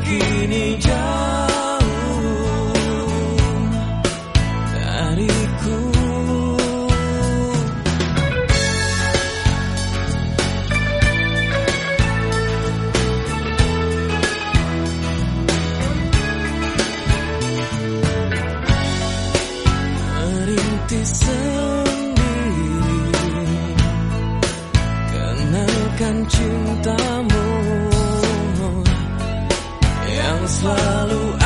kini jauh dariku. Merintis sendiri Kenalkan cintamu. yang selalu